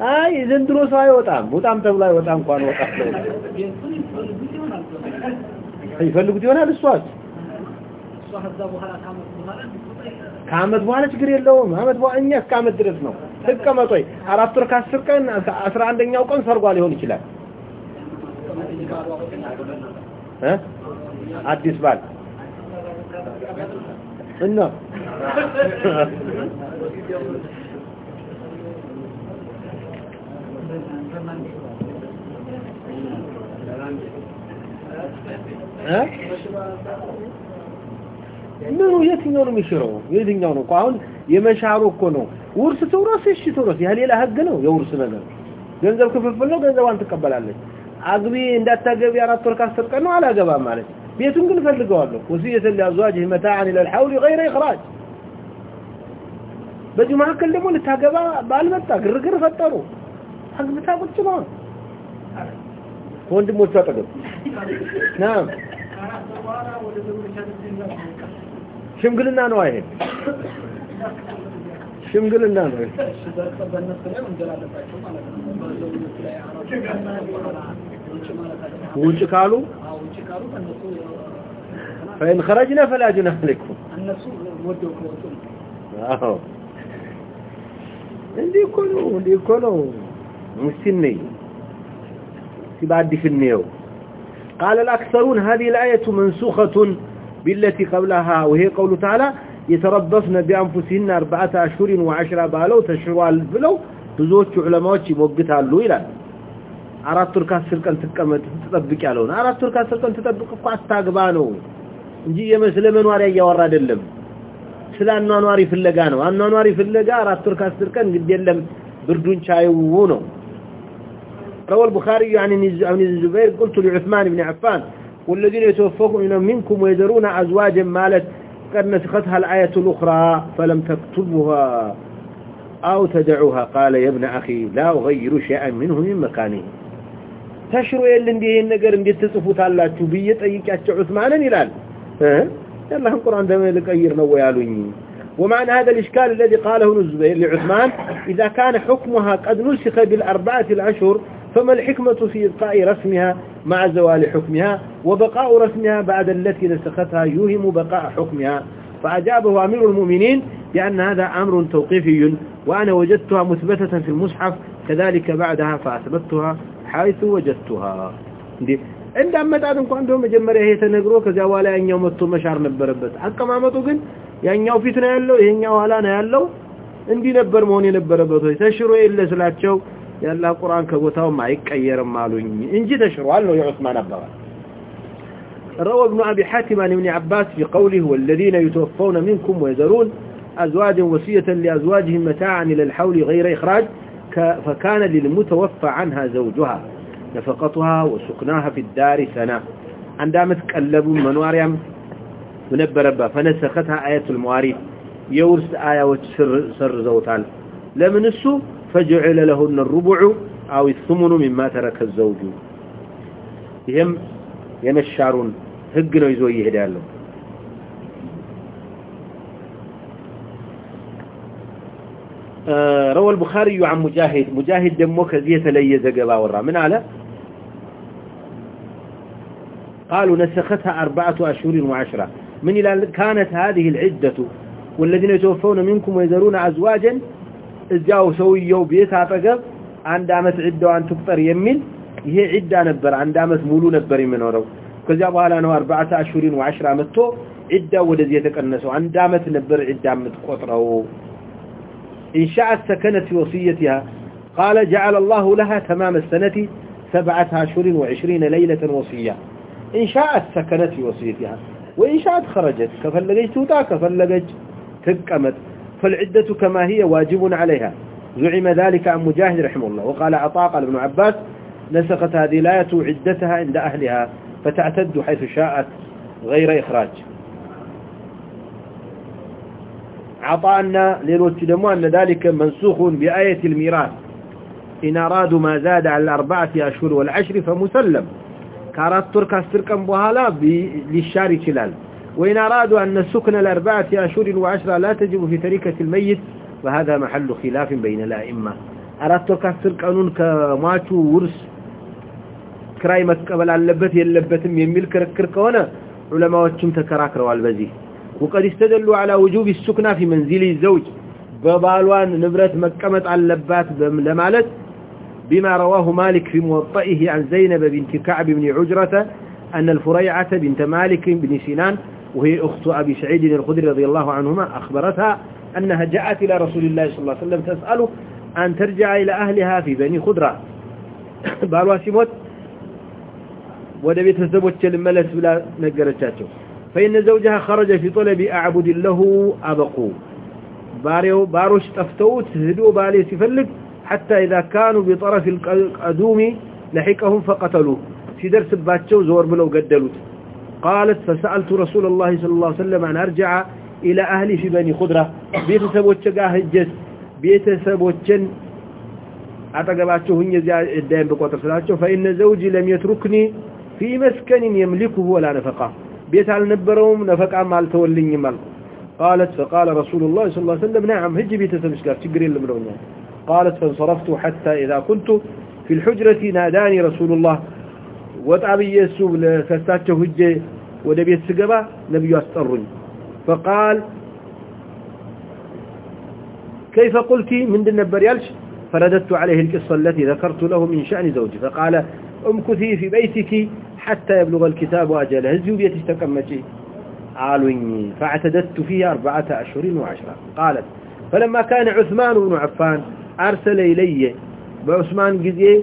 آئی تروس آئے ہوتا بھوت حامد والے کامدریس نوکما سرانا کون سر گال بات ምኑ የትኛው ነው የሚሽረው? የትኛው ነው አሁን የመሻሩ እኮ ነው። ውርስ ትውረስ፣ እሺ ትውረስ። ያ ሌላ ህግ ነው። የውርስ ነገር ገንዘብ ክፍፍል ነው። ገንዘቧን ትቀበላለች። አግቢ እንዳታገቢ አራት ወር ከአስር ቀን ነው አላገባም ማለት። ቤቱን ግን እፈልገዋለሁ። ወሲየተን ሊአዝዋጅህ መታዕን ኢለል ሐውሊ ገይረ ኢኽራጅ። በዚህ መካከል ደግሞ ልታገባ ባልመጣ ግርግር ፈጠሩ። አግብታ ቁጭ ነው ወንድሞቹ አጠገብ ናም ሽምግልና ነው አይሄድ ሽምግልና ነው ውጭ ካሉ فإن خرجنا فلا جناح عليكم አዎ እንዲህ እኮ ነው እንዲህ እኮ ነው ሙስሊም ሲባዲ ፍኔው قال الأكثرون هذه الآية منسوخة بالتي قبلها وهي قول تعالى يتربصن بأنفسهن أربعة أشهر وعشرة بالو تشروال فلو ብዙዎቹ ዑለማዎች ይሞግታሉ ይላል አራት ወር ከአስር ቀን ትቀመጥ ትጠብቅ ያለውን አራት ወር ከአስር ቀን ትጠብቅ እኮ አታግባ ነው እንጂ የመስለ መኗሪያ እያወራ አይደለም ስለ አኗኗሪ ፍለጋ ነው አኗኗሪ ፍለጋ አራት ወር ከአስር ቀን ግድ የለም ብርዱን ቻዩ ነው روى البخاري عن ابن الزبير، قلت لعثمان بن عفان، والذين يتوفون منكم ويذرون أزواجا مالت قد نسختها الآية الأخرى فلم تكتبها أو تدعوها. قال يا ابن أخي، لا أغير شيئا منه من مكانه. تشروا يلي انديه النقر انديه تصفوت الله تبيت أيك أتش عثمانا إلال ها؟ يلا القرآن ده لك أير نويالوني ومعنى هذا الإشكال الذي قاله ابن الزبير لعثمان، إذا كان حكمها قد نسخ بالأربعة الأشهر فما الحكمة في إبقاء رسمها مع زوال حكمها وبقاء رسمها بعد التي نسختها يهم بقاء حكمها؟ فأجابه أمير المؤمنين بأن هذا أمر توقيفي وأنا وجدتها مثبتة في المصحف، كذلك بعدها فأثبتها حيث وجدتها. عند أمد آدم كنتم جمّر هي تنقروا كذا ولا أن يوم التمشار نبربت. حقا ما متوقن يعني يوم فتنة يلو يعني يوم هلانا يلو عندي نبر موني نبربت. تشروا إلا سلاتشو. የአላህ ቁርአን ከቦታውም አይቀየርም አሉኝ እንጂ ተሽሯል ነው የዑስማን አባባል روى ابن أبي حاتم عن ابن عباس في قوله والذين يتوفون منكم ويذرون أزواجا وصية لأزواجهم متاعا إلى الحول غير إخراج فكان للمتوفى عنها زوجها نفقتها وسكناها في الدار سنة عندما تكلبوا منواريام منبربا فنسختها آية المواريث يورس آية وتسر سر زوتال لمن السو فجعل لهن الربع أو الثمن مما ترك الزوج. يهم يمشارون هقنا يزوي يهدالهم آه روى البخاري عن مجاهد مجاهد دمو كزية لي زقبا ورا من على قالوا نسختها أربعة أشهر وعشرة من إلى كانت هذه العدة والذين يتوفون منكم ويذرون أزواجا إزاو سويوا بيت عطقب عند عمت عدة وأن تقطر يمين هي عدة نبر عند عمت مولو نبر من ورو كذا بها أنه أربعة أشهر وعشرة متو عدة ودزي يتكنسوا عند عمت نبر عدة عمت قطره إن شاءت سكنت في وصيتها قال جعل الله لها تمام السنة سبعة أشهر وعشرين ليلة وصية إن شاءت سكنت في وصيتها وإن شاءت خرجت كفلقج توتا كفلقج تقمت فالعدة كما هي واجب عليها. زعم ذلك عن مجاهد رحمه الله. وقال عطاء قال ابن عباس نسقت هذه الآية عدتها عند أهلها، فتعتد حيث شاءت غير إخراج. عطاءنا ليلوت أن ذلك منسوخ بآية الميراث. إن أرادوا ما زاد على الأربعة أشهر والعشر فمسلم. كارات تركا استركم بهالا للشاري شلال وإن أرادوا أن السكن الأربعة أشهر وعشرة لا تجب في تركة الميت فهذا محل خلاف بين الأئمة. أراد تركا استركانون كماتو ورس، كراي مكبل على اللبت يلبتم يميل كركر كونا علماء وچم تكراكر والبزي وقد استدلوا على وجوب السكنة في منزل الزوج. ببالوان نبرة مكمت على اللبات لمالت. بما رواه مالك في موطئه عن زينب بنت كعب بن عجرة أن الفريعة بنت مالك بن سنان وهي أخت أبي سعيد الخدري رضي الله عنهما، أخبرتها أنها جاءت إلى رسول الله صلى الله عليه وسلم تسأله أن ترجع إلى أهلها في بني خدرة. بالوا سيموت ودبيت الزبوت الملس بلا نقرتاته فإن زوجها خرج في طلب أعبد له أبقوا باريو باروش تفتوت هدو بالي سفلق حتى إذا كانوا بطرف القدوم لحقهم فقتلوه في درس باتشو زور بلو قدلوت قالت، فسألت رسول الله صلى الله عليه وسلم أن أرجع إلى أهلي في بني خضرة. بيت سبوتش قاهجت بيت سبوتش أتقباتشو هن الدين بقوة صلاتشو فإن زوجي لم يتركني في مسكن يملكه ولا نفقه. بيت على نبرهم نفقا مال توليني مال. قالت، فقال رسول الله صلى الله عليه وسلم، نعم، هجي بيت سبسكار تقرين لمرونيا قالت، فانصرفت حتى إذا كنت في الحجرة، ناداني رسول الله وطعبي يسوب لكستاتشه هجي ودبي السقبة نبي أسطرني فقال كيف قلت من دن البريالش فرددت عليه القصة التي ذكرت له من شأن زوجي فقال امكثي في بيتك حتى يبلغ الكتاب أجله هزيو بيتش تكمتي قالوا فاعتددت فيها أربعة أشهر وعشرة قالت فلما كان عثمان بن عفان أرسل إلي بعثمان قزيه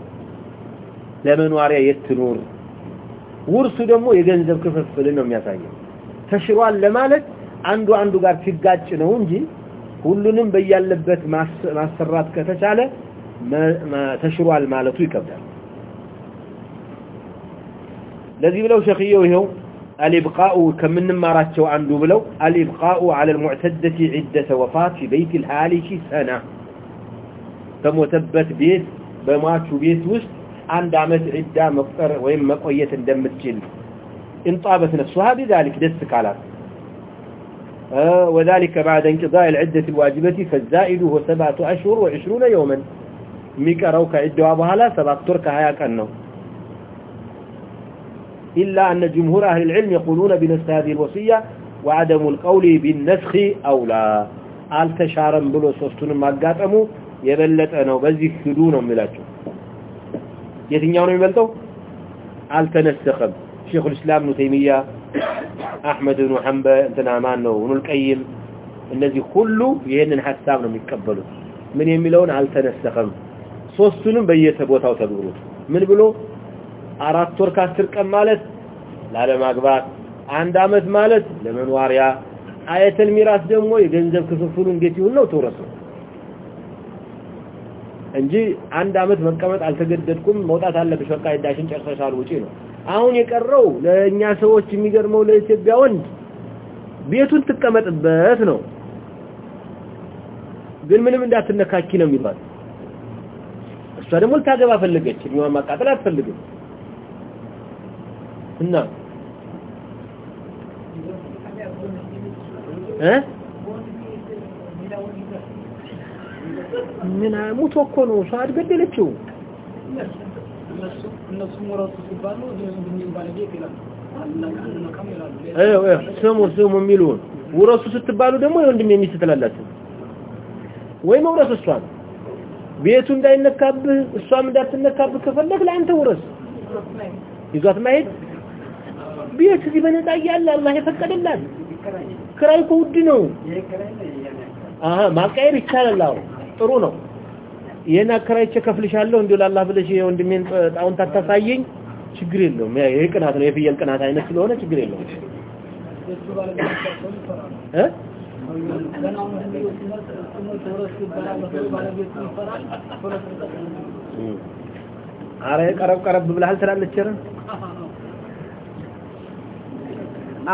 ለመኗሪያ የትኑር ውርሱ ደግሞ የገንዘብ ክፍፍል ነው የሚያሳየው ተሽሯል ለማለት አንዱ አንዱ ጋር ሲጋጭ ነው እንጂ ሁሉንም በያለበት ማሰራት ከተቻለ ተሽሯል ማለቱ ይከብዳል ለዚህ ብለው ሸክየው ይኸው الإبقاء كم من ماراتشو عنده بلو الإبقاء على المعتدة عدة وفاة في بيت الهالك سنة فمتبت بيت بماتشو بيت وسط عند عمت عدة مقطر وين مقوية دم الجل إن طابت نفسها بذلك دس كالات آه وذلك بعد انقضاء العدة الواجبة فالزائد هو سبعة أشهر وعشرون يوما ميكرو كعدة وابهلا سبعة ترك هياك أنه إلا أن جمهور أهل العلم يقولون بنفس هذه الوصية وعدم القول بالنسخ أولى አልተሻረም ብሎ ሶስቱንም ማጋጠሙ የበለጠ ነው በዚህ ሂዱ ነው የሚላቸው የትኛው ነው የሚበልጠው አልተነሰኸም ሼክ ልእስላም ኑ ተይሚያ አሕመድ ብኑ ሐንበ እንትና ማን ነው ኑልቀይም እነዚህ ሁሉ ይህንን ሀሳብ ነው የሚቀበሉት ምን የሚለውን አልተነሰኸም ሶስቱንም በየተቦታው ተግብሩት ምን ብሎ አራት ወር ከአስር ቀን ማለት ላለማግባት አንድ ዓመት ማለት ለመኗሪያ አየተል ሚራስ ደግሞ የገንዘብ ክፍፍሉ እንዴት ይሁን ነው ትውረስ ነው እንጂ አንድ አመት መቀመጥ አልተገደድኩም መውጣት አለብሽ በቃ ይዳሽን ጨርሰሻል ውጪ ነው አሁን የቀረው ለእኛ ሰዎች የሚገርመው ለኢትዮጵያ ወንድ ቤቱን ትቀመጥበት ነው ግን ምንም እንዳትነካኪ ነው የሚባል እሷ ደግሞ ልታገባ ፈለገች እድሜዋን ማቃጠል አትፈልግም እና እ میلسمہ سم بیٹھ سک قبضہ میری چاہ ጥሩ ነው የኔ አከራይቼ ከፍልሻለሁ እንዴ ለአላህ ብለሽ ወንድሜን ጣውን ታታሳየኝ ችግር የለውም ይሄ ቅናት ነው የፍየል ቅናት አይነት ስለሆነ ችግር የለውም እ አረ ቀረብ ቀረብ ብለሃል ትላለች ኧረ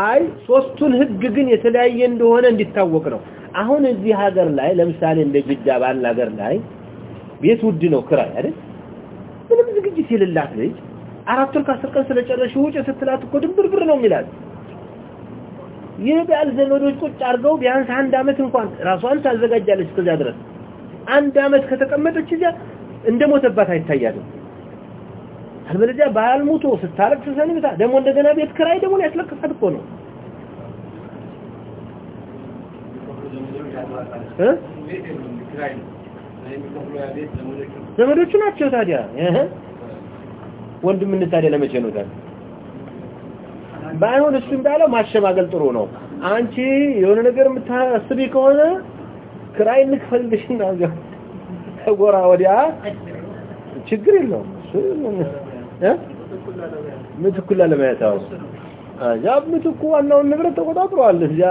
አይ ሶስቱን ህግ ግን የተለያየ እንደሆነ እንዲታወቅ ነው አሁን እዚህ ሀገር ላይ ለምሳሌ እንደ ግዳ ባለ ሀገር ላይ ቤት ውድ ነው ክራይ አይደል ምንም ዝግጅት የሌላት ልጅ አራት ወር ከአስር ቀን ስለጨረሽ ውጭ ስትላት እኮ ድንብርብር ነው የሚላት ይህ ባል ዘመዶች ቁጭ አድርገው ቢያንስ አንድ አመት እንኳን ራሷን ታዘጋጃለች እስከዚያ ድረስ አንድ አመት ከተቀመጠች እዚያ እንደ ሞተባት አይታያትም አልበለዚያ ባል ሙቶ ስታለቅስ ሰንብታ ደግሞ እንደገና ቤት ክራይ ደግሞ ያስለቅሳት እኮ ነው ዘመዶቹ ናቸው ታዲያ ወንድምነት ታዲያ ለመቼ ነው ታዲያ ባይሆን እሱ እንዳለው ማሸማገል ጥሩ ነው አንቺ የሆነ ነገር የምታስቢ ከሆነ ክራይ እንክፈልልሽ እና ጎራ ወዲያ ችግር የለውም ምትኩላ ለማየት ያ ምትኩ ዋናውን ንብረት ተቆጣጥሯል እዚያ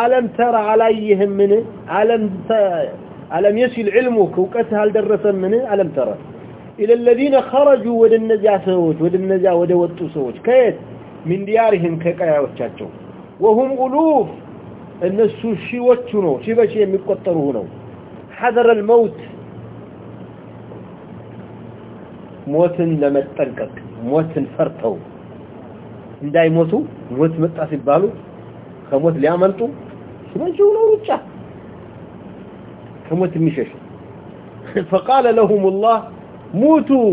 አለም ተረ አላየህምን አለም አለም يسل علمك እውቀትህ አልደረሰምን አለም ተረ الى الذين خرجوا ወደ እነዚያ ሰዎች ወደ እነዚያ ወደ ወጡ ሰዎች ከየት من ديارهم ከቀያዎቻቸው وهم الوف እነሱ ሺዎቹ ነው ሺህ በሺ የሚቆጠሩ ነው حذر الموت ሞትን ለመጠንቀቅ ሞትን ፈርተው እንዳይሞቱ ሞት መጣ ሲባሉ ከሞት ሊያመልጡ ሲመጪው ነው ሩጫ ከሞት የሚሸሽ فقال لهم الله موتوا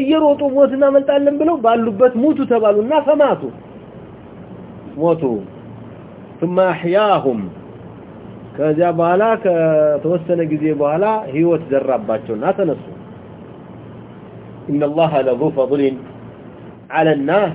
እየሮጡ ሞት እናመልጣለን ብለው ባሉበት ሙቱ ተባሉና ፈማቱ ሞቱ ثم احياهم ከዚያ በኋላ ከተወሰነ ጊዜ በኋላ ህይወት ዘራባቸውና ተነሱ ان الله لذو فضل على الناس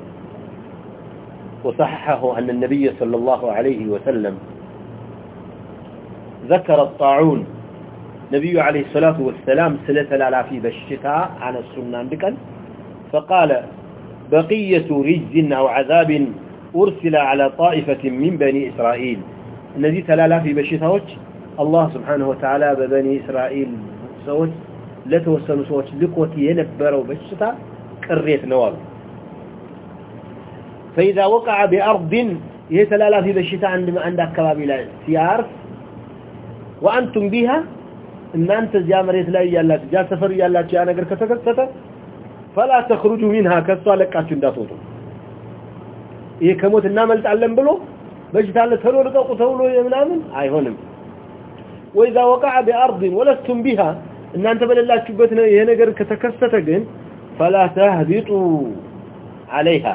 وصححه أن النبي صلى الله عليه وسلم ذكر الطاعون. نبي عليه الصلاة والسلام سلة الالافي بالشتاء عن السنة بكا فقال، بقية رجز أو عذاب أرسل على طائفة من بني إسرائيل. الذي تلالافي بالشتاء الله سبحانه وتعالى ببني إسرائيل سوت لا توسنوا سوت لقوتي ينبروا بالشتاء كريت نوال فإذا وقع بأرض يتلالافي بالشتاء عندما عندك كبابي لا سيارف وأنتم بها እናንተ እዚያ መሬት ላይ ያላችሁ እዚያ ሰፈር ያላችሁ ያ ነገር ከተከሰተ فلا تخرجوا منها ከሷ ለቃችሁ እንዳትወጡ ይሄ ከሞት እናመልጣለን ብሎ በሽታ አለ ተሎ ልቀቁ ተብሎ ምናምን አይሆንም وإذا وقع بأرض ولستم بها እናንተ በሌላችሁበት ይሄ ነገር ከተከሰተ ግን فلا تهبطوا عليها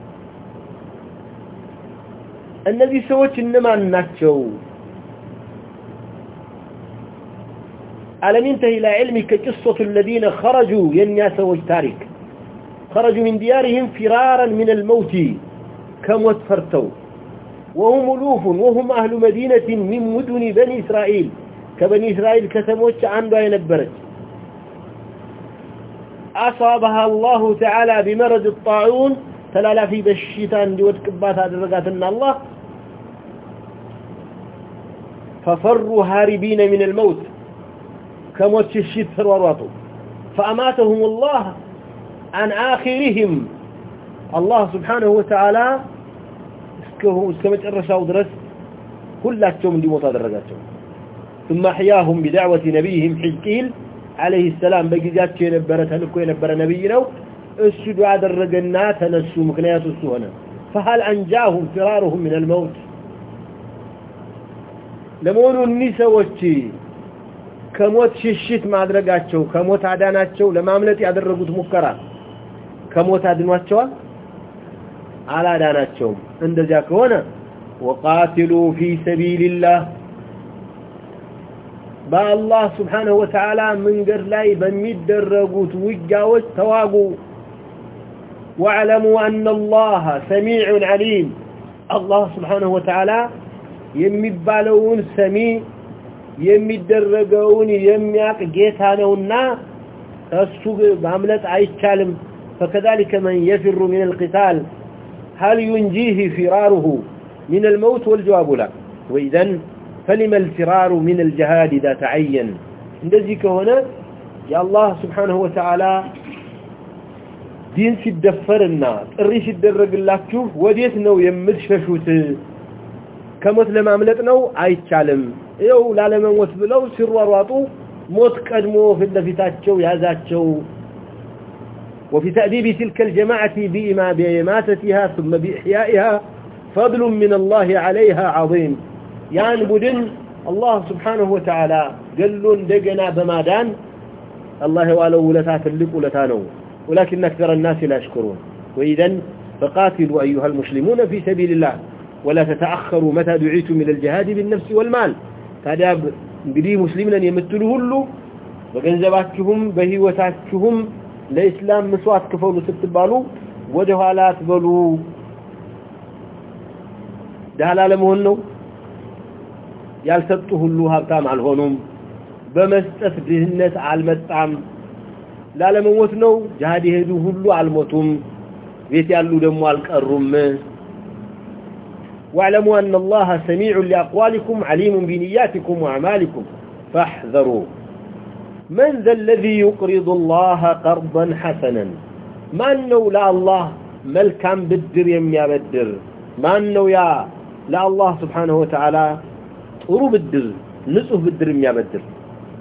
እነዚህ ሰዎች እነማን ናቸው ألم ينتهي إلى علمك قصة الذين خرجوا ينياس تارك خرجوا من ديارهم فرارا من الموت كم وتفرتوا وهم ألوف وهم أهل مدينة من مدن بني إسرائيل كبني إسرائيل كتموش عنده ينبرت أصابها الله تعالى بمرض الطاعون تلالا في بشيطان دي كبات ففروا هاربين من الموت كموت الشيط فروراتو فأماتهم الله عن آخرهم الله سبحانه وتعالى اسكمت الرشاو درس كلاتهم دي موتا درجاتهم ثم أحياهم بدعوة نبيهم حزقيل عليه السلام بجزاتهم ينبرة هلكو ينبر نبينا السدعاء درجنا تنسوا مكنيات السهنة فهل أنجاهم فرارهم من الموت لمونوا النساء والشي ከሞት ሽሽት ማድረጋቸው ከሞት አዳናቸው ለማምለጥ ያደረጉት ሙከራ ከሞት አድኗቸዋል አላዳናቸውም እንደዚያ ከሆነ وقاتلوا في سبيل الله በአላህ ስብሓንሁ ወተዓላ መንገድ ላይ በሚደረጉት ውጊያዎች ተዋጉ واعلموا أن الله سميع عليم. الله سبحانه وتعالى يمبالون سميع يمدرقون يمياك جيتانونا. السوق بعملت عايش كالم فكذلك من يفر من القتال. هل ينجيه فراره من الموت والجواب لا. وإذن فلما الفرار من الجهاد ذا تعين عندذيك هنا، يا الله سبحانه وتعالى ዲን ሲደፈርና ጥሪ ሲደረግላችሁ ወዴት ነው የምትሸሹት ከሞት ለማምለጥ ነው አይቻልም ይኸው ላለመሞት ብለው ሲሯሯጡ ሞት ቀድሞ ፊት ለፊታቸው ያዛቸው وفي تأديب تلك الجماعة بإما بإماتتها ثم بإحيائها فضل من الله عليها عظيم يعني بدن الله سبحانه وتعالى قلون دقنا بمادان الله ولو لتا تلق لتانو ولكن أكثر الناس لا يشكرون. وإذن فقاتلوا أيها المسلمون في سبيل الله، ولا تتأخروا متى دعيتم إلى الجهاد بالنفس والمال. فهذا بلي مسلمنا يمثله له وغنزباتكم بهوتاتكم لإسلام مسوات كفولوا ستبالوا وجهوا لا تبالوا دهلا لمهن يالسطوا له هبتام على الهنم بمسطة على المطعم ላለመሞት ነው ጃሃድ የሄዱ ሁሉ አልሞቱም ቤት ያሉ ደግሞ አልቀሩም واعلموا أن الله سميع لأقوالكم عليم بنياتكم وأعمالكم فاحذروا من ذا الذي يقرض الله قرضا حسنا ما أنه لا الله ملكا بدر يميا بدر ما أنه يا لا الله سبحانه وتعالى طرو بدر نسه بدر يميا بدر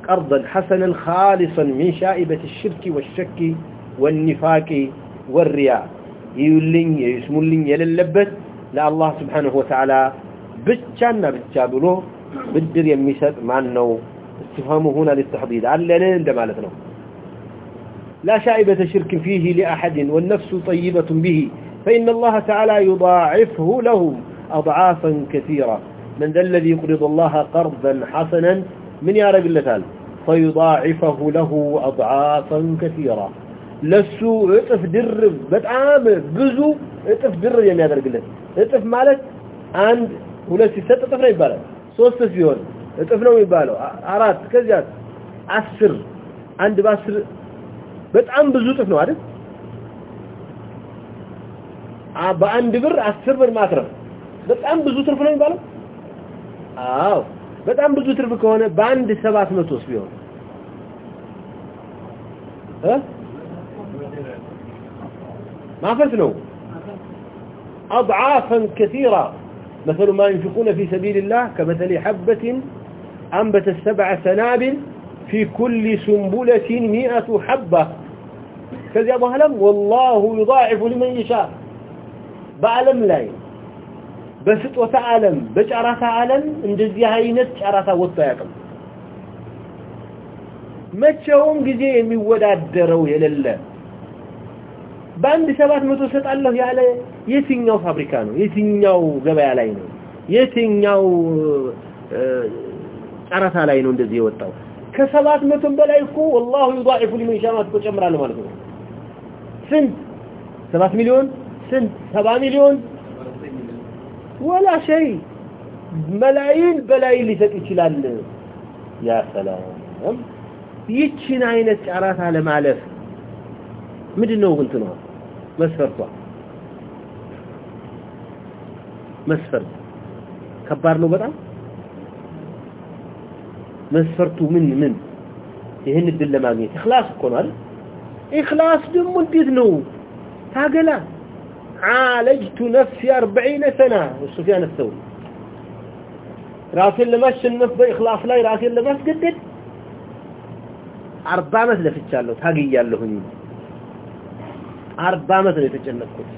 قرضا حسنا خالصا من شائبة الشرك والشك والنفاق والرياء. يولين، يسمولين يللبت. لا الله سبحانه وتعالى بتشانا بتشابلو بدر يميسد ما أنه استفهامه هنا للتحضيد علنا عندما لتنو لا شائبة شرك فيه لأحد والنفس طيبة به. فإن الله تعالى يضاعفه له أضعافا كثيرة. من ذا الذي يقرض الله قرضا حسنا من يعرف اللتال فيضاعفه له أضعافا كثيرا لسو اتف درب بتعام بزو اتف درب يا ميادر القلت اتف مالك عند ولسي ست اتفنا يبالا بالك سوست سيون اطف نوي عرات كذيات عسر عند باسر بتعام بزو اتفنا نوي عارف بأند بر عسر بر ما بتعام بزو اتفنا يبالا بالو آه. በጣም ብዙ ትርፍ ከሆነ በአንድ 700 ቢሆን እ ማፈስ ነው اضعافا كثيرا مثل ما ينفقون في سبيل الله كمثل حبة أنبت السبع سنابل في كل سنبلة مئة حبة كذي أبو هلم والله يضاعف لمن يشاء بعلم لاي بس وتعلم بجعرة عالم اندزي هاينت جعرة وطيقم መቼውም ጊዜ የሚወዳደረው የሌለ በአንድ ሰባት መቶ ሰጣለሁ ያለ የትኛው ፋብሪካ ነው የትኛው ገበያ ላይ ነው የትኛው ጨረታ ላይ ነው እንደዚህ የወጣው ከሰባት መቶም በላይ እኮ والله يضاعف لمن يشاء ማለት እኮ ጨምራለሁ ማለት ነው ስንት ሰባት ሚሊዮን ስንት ሰባ ሚሊዮን ولا شيء መላይን በላይ ሊሰጥ ይችላል ያ ሰላም ይችን አይነት ጨራታ ለማለፍ ምንድነው እንትኗ መስፈርቷ መስፈርት ከባድ ነው በጣም መስፈርቱ ምን ምን ይሄን እድል ለማግኘት ኢኽላስ እኮ ነው አይደል ኢኽላስ ደግሞ እንዴት ነው ታገላ عالجت نفسي 40 سنه سفيان الثوري راسل ለማሸነፍ በኢኽላስ ላይ ራሴን ለማስገደድ 40 አመት ለፍቻለሁ ታግያለሁኝ 40 አመት ነው የተጨነቅኩት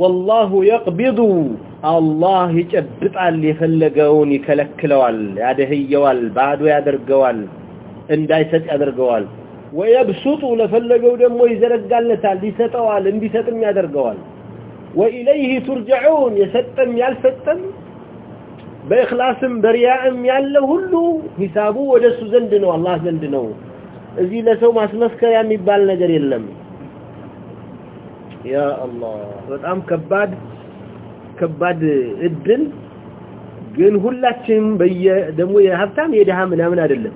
والله يقبض الله ይጨብጣል የፈለገውን ይከለክለዋል ያደህየዋል ባዶ ያደርገዋል እንዳይሰጥ ያደርገዋል ويبسط لفلقوا دمو يزرقالتال يسطوال انبيسطم يادرقوال وإليه ترجعون يسطم يالفتم بإخلاص برياء يالله هلو حسابه ودسو زندنو الله زندنه ازي لسو ما سمسك يا مبال بالنجر يلم يا الله بتعام كباد كباد الدل ግን ሁላችንም በየደሞ يدها من ምናምን አይደለም።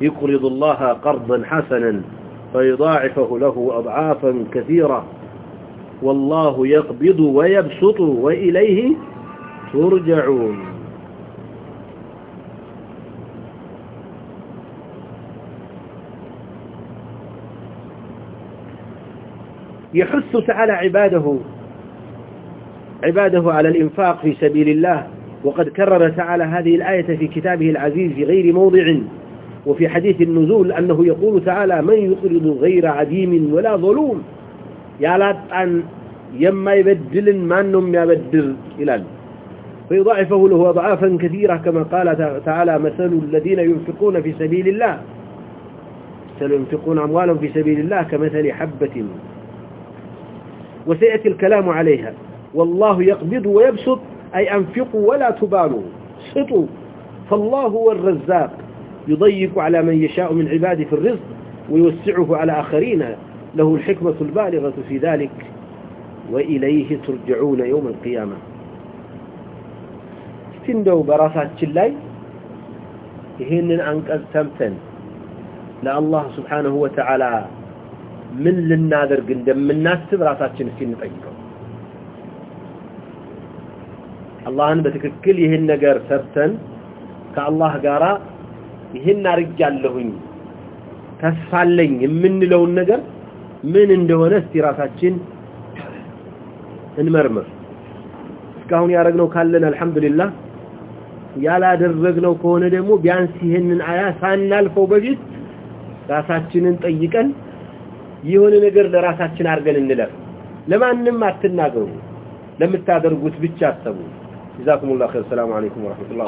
يقرض الله قرضا حسنا فيضاعفه له أضعافا كثيرة والله يقبض ويبسط وإليه ترجعون. يحث تعالى عباده عباده على الإنفاق في سبيل الله، وقد كرر تعالى هذه الآية في كتابه العزيز في غير موضع. وفي حديث النزول أنه يقول تعالى من يقرض غير عديم ولا ظلوم. يا لاطان يما يبدل ما نم يبدل إلى فيضاعفه له أضعافا كثيرة كما قال تعالى مثل الذين ينفقون في سبيل الله. مثل ينفقون أموالهم في سبيل الله كمثل حبة. وسيأتي الكلام عليها. والله يقبض ويبسط، أي أنفقوا ولا تبالوا. سطوا فالله هو الرزاق. يضيق على من يشاء من عباده في الرزق ويوسعه على آخرين له الحكمة البالغة في ذلك وإليه ترجعون يوم القيامة تندو براسات اللاي ይህንን አንቀጽ ሰምተን ለአላህ ስብሓንሁ ወተዓላ ምን ልናደርግ እንደምናስብ ራሳችን እስቲ እንጠይቀው አላህን በትክክል ይህን ነገር ሰርተን ከአላህ ጋር ይሄን አርጋለሁኝ ተስፋለኝ የምንለውን ነገር ምን እንደሆነ እስቲ ራሳችን እንመርምር እስካሁን ያረግነው ካለን አልহামዱሊላህ ያላደረግነው ከሆነ ደግሞ ቢያንስ ይሄንን አያ ሳናልፈው በፊት ራሳችንን ጠይቀን የሆነ ነገር ለራሳችን አርገን እንለፍ ለማንም አትናገሩ ለምታደርጉት ብቻ አትሰሙ جزاكم الله خير. السلام عليكم ورحمة الله.